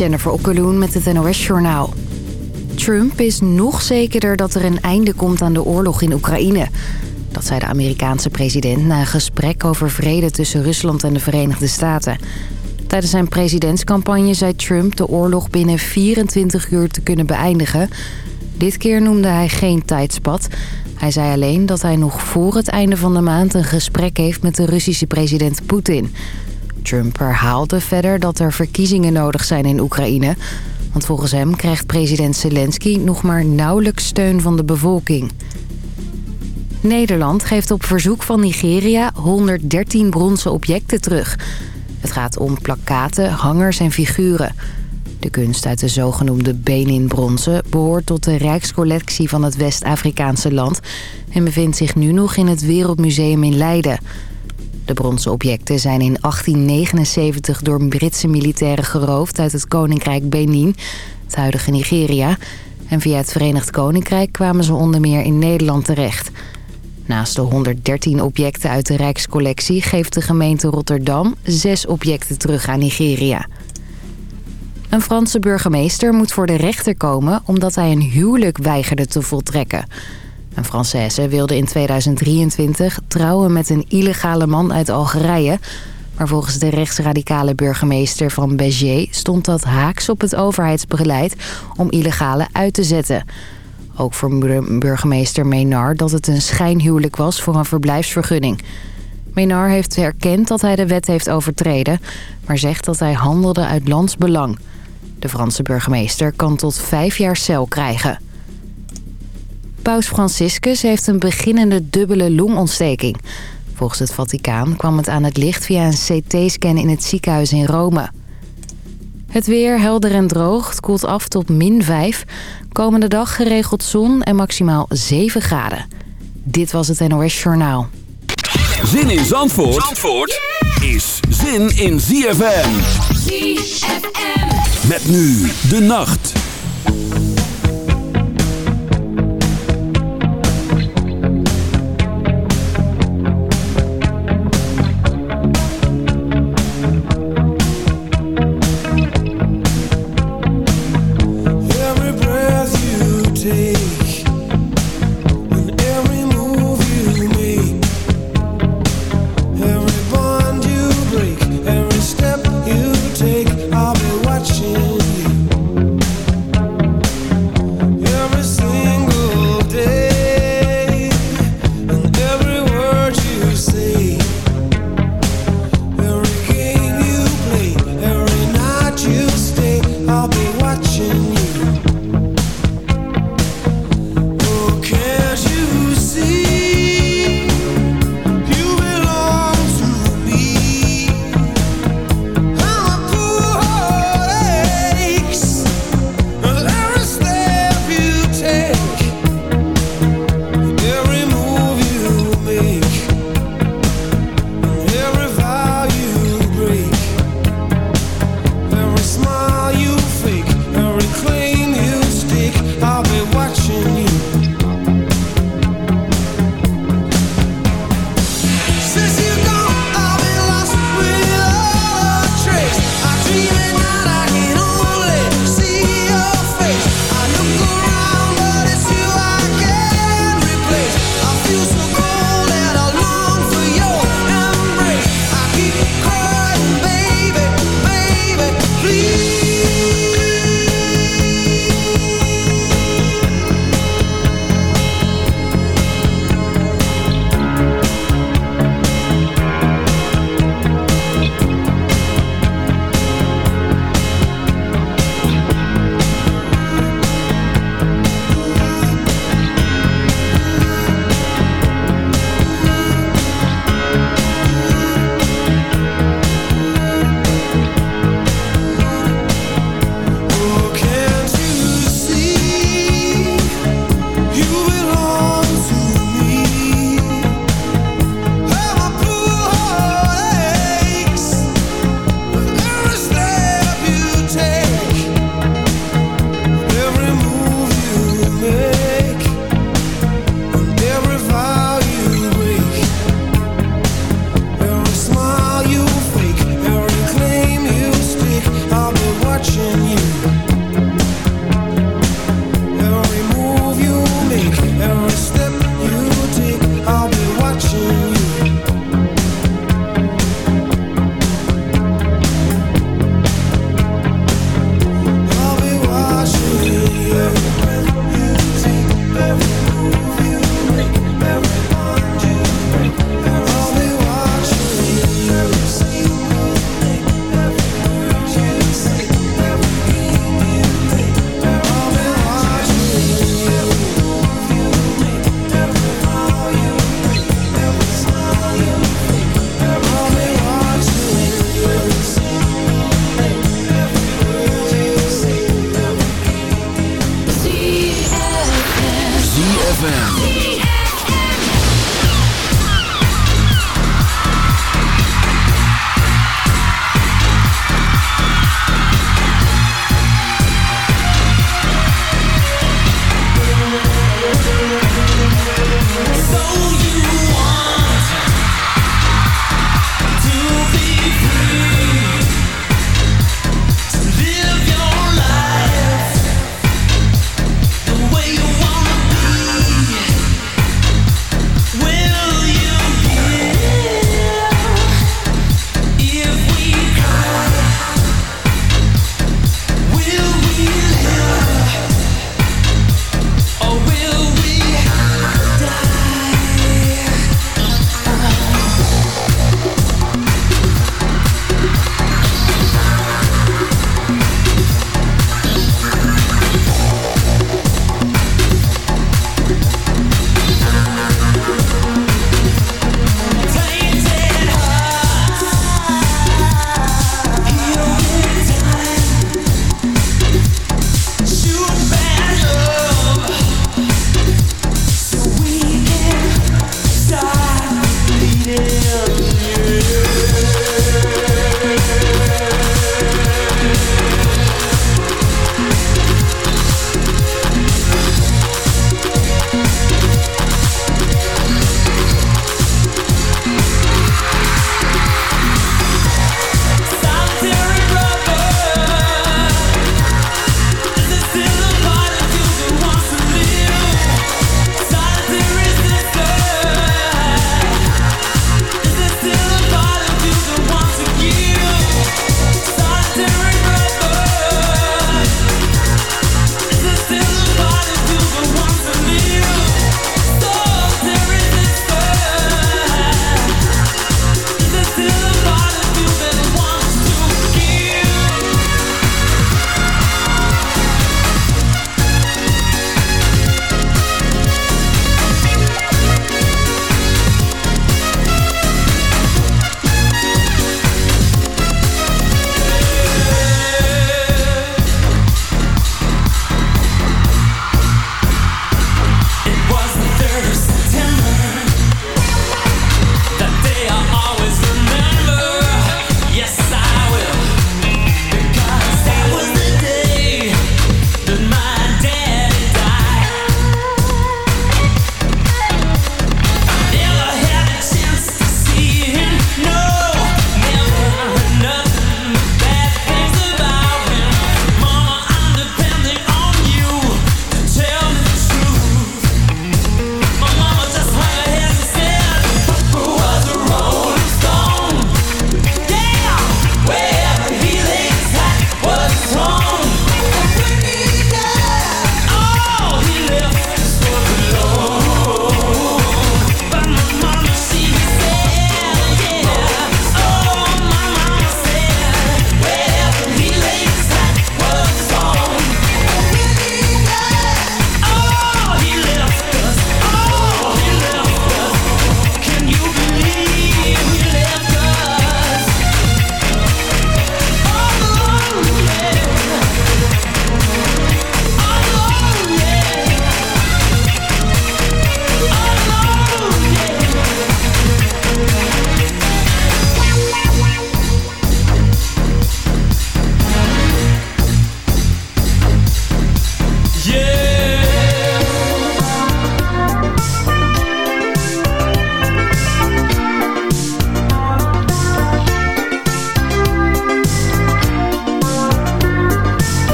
Jennifer Okkeloen met het NOS Journaal. Trump is nog zekerder dat er een einde komt aan de oorlog in Oekraïne. Dat zei de Amerikaanse president na een gesprek over vrede tussen Rusland en de Verenigde Staten. Tijdens zijn presidentscampagne zei Trump de oorlog binnen 24 uur te kunnen beëindigen. Dit keer noemde hij geen tijdspad. Hij zei alleen dat hij nog voor het einde van de maand een gesprek heeft met de Russische president Poetin. Trump herhaalde verder dat er verkiezingen nodig zijn in Oekraïne... want volgens hem krijgt president Zelensky nog maar nauwelijks steun van de bevolking. Nederland geeft op verzoek van Nigeria 113 bronzen objecten terug. Het gaat om plakkaten, hangers en figuren. De kunst uit de zogenoemde Benin-bronzen behoort tot de rijkscollectie van het West-Afrikaanse land... en bevindt zich nu nog in het Wereldmuseum in Leiden... De bronzen objecten zijn in 1879 door Britse militairen geroofd uit het koninkrijk Benin, het huidige Nigeria. En via het Verenigd Koninkrijk kwamen ze onder meer in Nederland terecht. Naast de 113 objecten uit de Rijkscollectie geeft de gemeente Rotterdam zes objecten terug aan Nigeria. Een Franse burgemeester moet voor de rechter komen omdat hij een huwelijk weigerde te voltrekken. Een Française wilde in 2023 trouwen met een illegale man uit Algerije... maar volgens de rechtsradicale burgemeester van Béziers... stond dat haaks op het overheidsbeleid om illegale uit te zetten. Ook voor burgemeester Menard dat het een schijnhuwelijk was voor een verblijfsvergunning. Menard heeft erkend dat hij de wet heeft overtreden... maar zegt dat hij handelde uit landsbelang. De Franse burgemeester kan tot vijf jaar cel krijgen... Paus Franciscus heeft een beginnende dubbele longontsteking. Volgens het Vaticaan kwam het aan het licht via een CT-scan in het ziekenhuis in Rome. Het weer helder en droog. Het koelt af tot min 5. Komende dag geregeld zon en maximaal 7 graden. Dit was het NOS Journaal. Zin in Zandvoort, Zandvoort is zin in ZFM. ZFM. Met nu de nacht.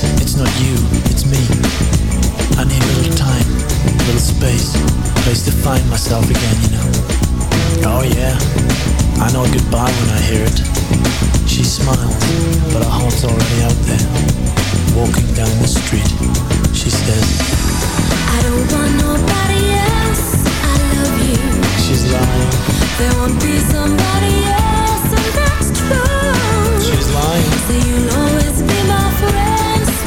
It's not you, it's me. I need a little time, a little space, a place to find myself again, you know. Oh yeah, I know goodbye when I hear it. She smiles, but her heart's already out there. Walking down the street, she says, I don't want nobody else, I love you. She's lying. There won't be somebody else, and that's true. She's lying. So you know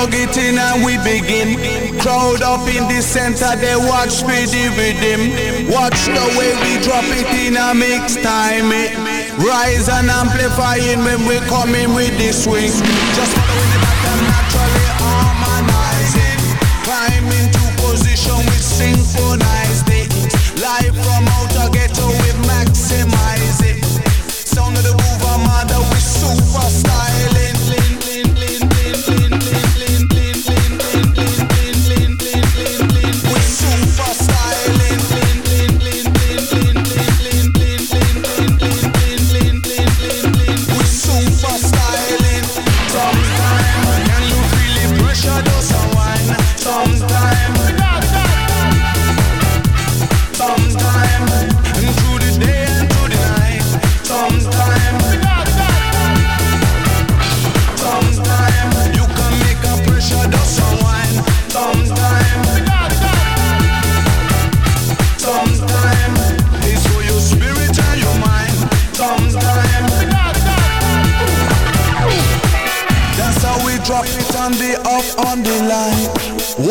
plug it in and we begin. Crowd up in the center, they watch me with him. Watch the way we drop it in a mix time. It rise and amplifying when we come in with the swing. Just following it back and naturally harmonizing. Climb into position we synchronize it. Live from outer ghetto, we maximize it. Sound of the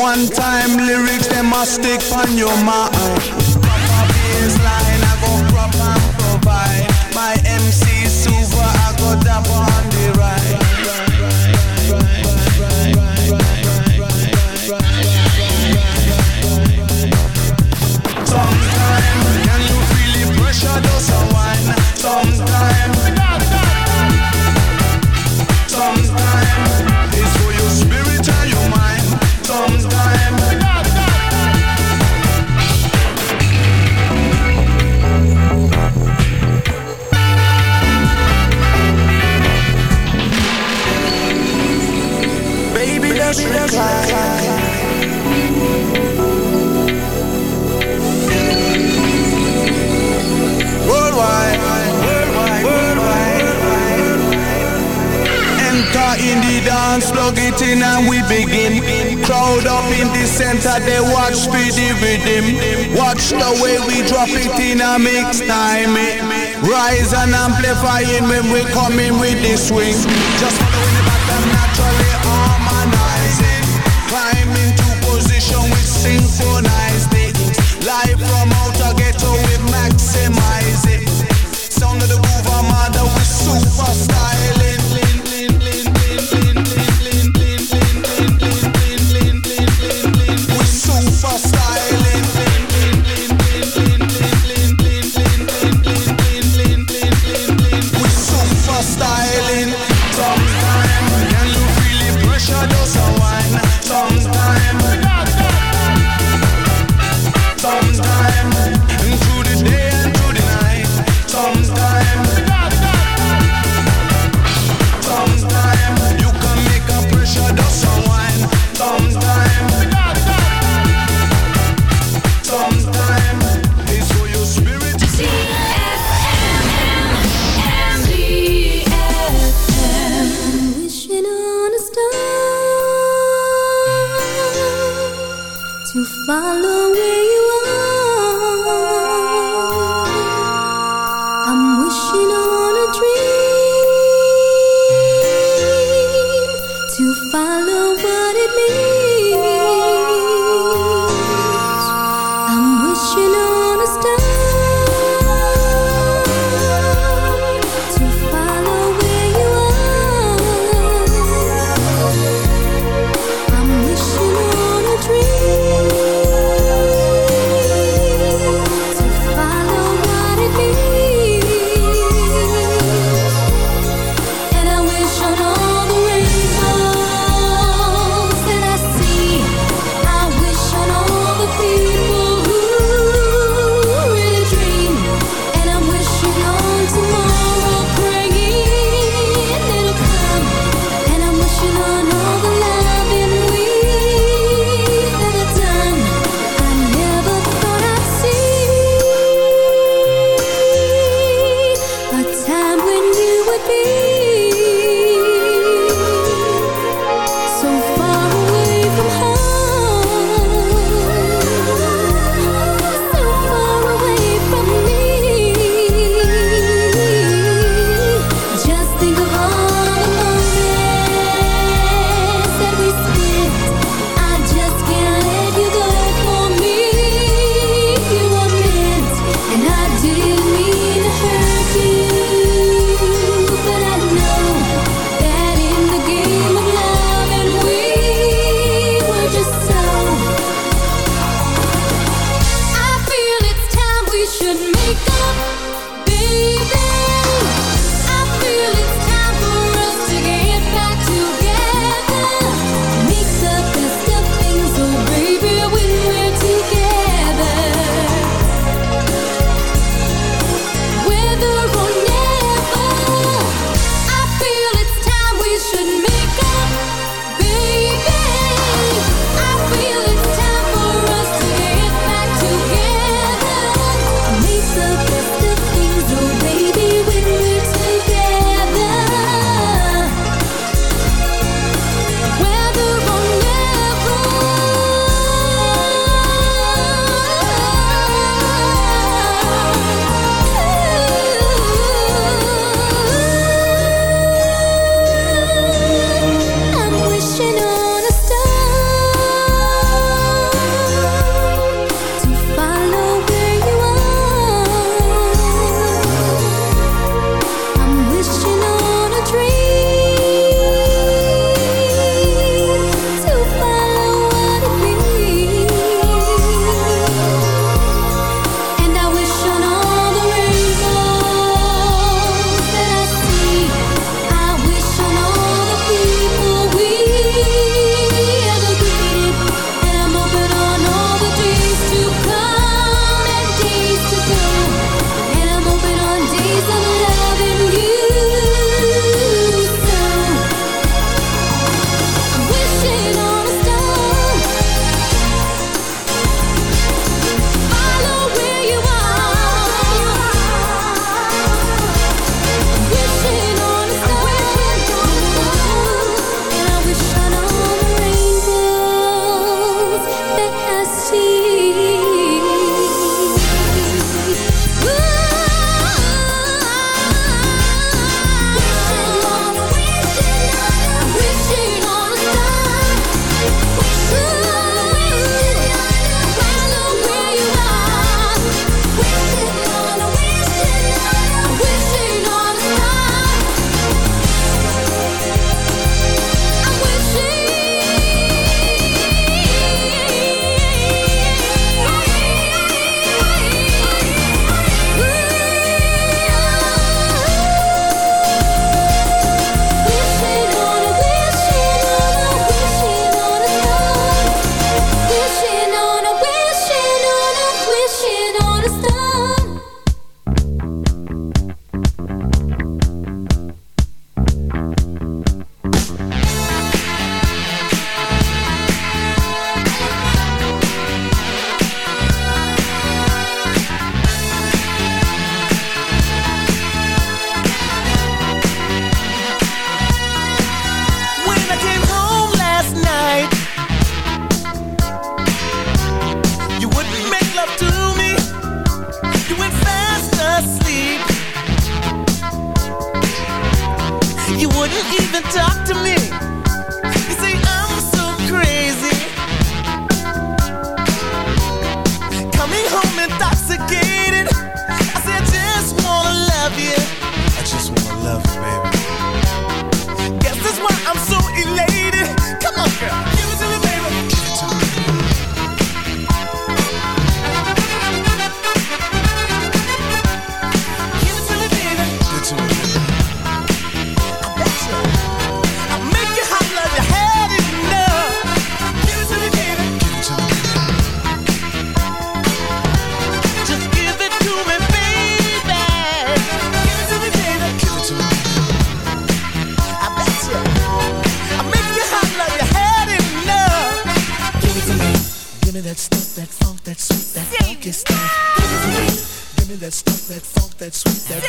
one time lyrics, they must stick on your mind. dynamics time it. Rise and amplifying when we coming with the swing. Just following the pattern naturally harmonizing. Climb into position with synchronized it. Life from outer ghetto we maximize it. Sound of the groove, Armada, we superstar. That sweet, that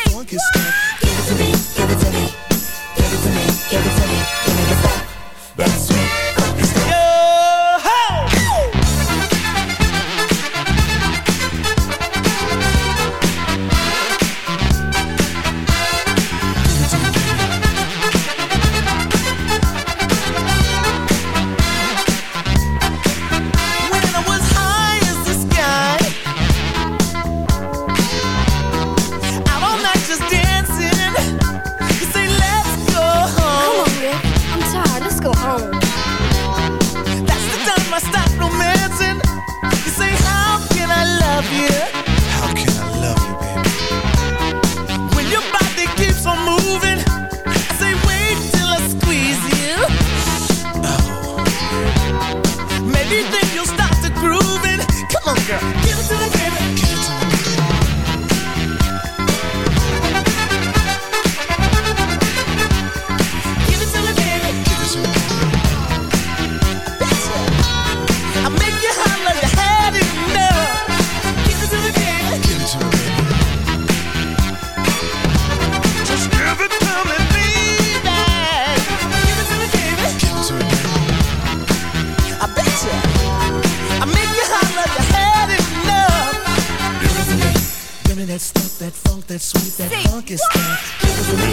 that sweet, that Sing. funk is that. Give it to me.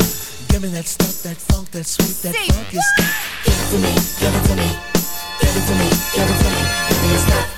Give me that stuff, that funk, that sweet, that Sing. funk is that. Give it to me. Give it to me. Give it to me. Give it to me. Give me your stuff.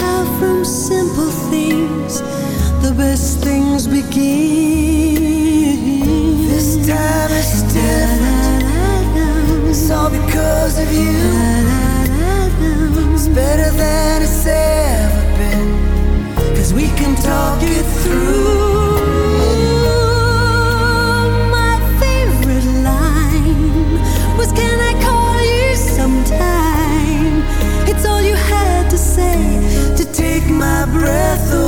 have from simple things, the best things begin. This time is different. It's all because of you. It's better than it's ever been. Cause we can talk it through. was can I call you sometime? It's all you had to say breath away.